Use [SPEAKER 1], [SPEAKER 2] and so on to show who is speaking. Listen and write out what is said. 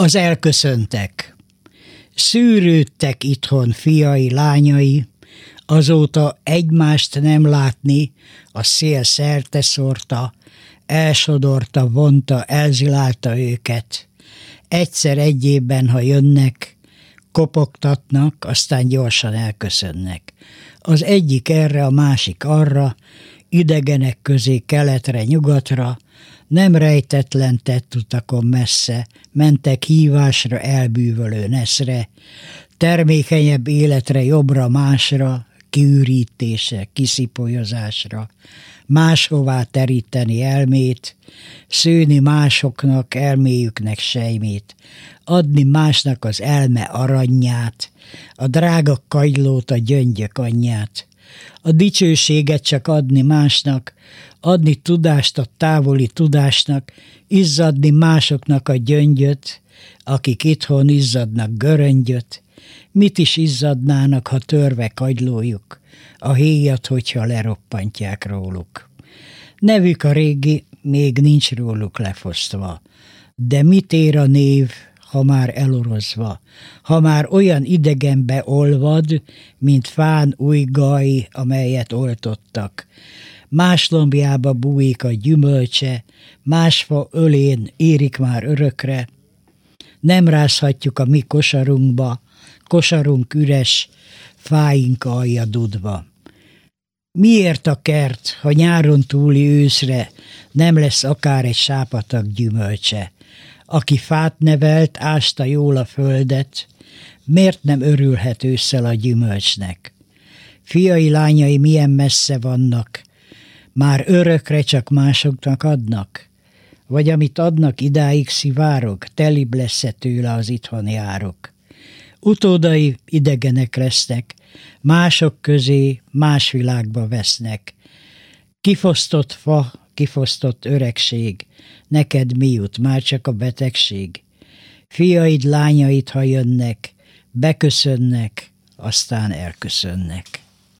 [SPEAKER 1] Az elköszöntek. Szűrődtek itthon fiai, lányai, azóta egymást nem látni, a szél szerte szórta, elsodorta, vonta, elzilálta őket. Egyszer egy évben, ha jönnek, kopogtatnak, aztán gyorsan elköszönnek. Az egyik erre, a másik arra, idegenek közé keletre, nyugatra, nem rejtetlen tett utakon messze, mentek hívásra elbűvölő neszre, termékenyebb életre jobbra-másra, kiürítése, kiszipolyozásra, máshová teríteni elmét, szőni másoknak elméjüknek sejmét, adni másnak az elme aranyját, a drága kagylót, a gyöngyök anyját, a dicsőséget csak adni másnak, adni tudást a távoli tudásnak, izzadni másoknak a gyöngyöt, akik itthon izzadnak göröngyöt, mit is izzadnának, ha törve kagylójuk, a héjat, hogyha leroppantják róluk. Nevük a régi, még nincs róluk lefosztva, de mit ér a név, ha már elorozva, ha már olyan idegenbe olvad, mint fán új gaj, amelyet oltottak. Más lombjába bújik a gyümölcse, másfa ölén érik már örökre. Nem rázhatjuk a mi kosarunkba, kosarunk üres, fáink alja dudva. Miért a kert, ha nyáron túli őszre nem lesz akár egy sápatak gyümölcse? Aki fát nevelt, ásta jól a földet, miért nem örülhet ősszel a gyümölcsnek? Fiai, lányai milyen messze vannak, már örökre csak másoknak adnak? Vagy amit adnak, idáig szivárok, telibb lesz -e tőle az itthon járok? Utódai idegenek lesznek, mások közé más világba vesznek. Kifosztott fa, kifosztott öregség, neked mi jut, már csak a betegség. Fiaid, lányaid, ha jönnek, beköszönnek, aztán elköszönnek.